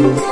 you.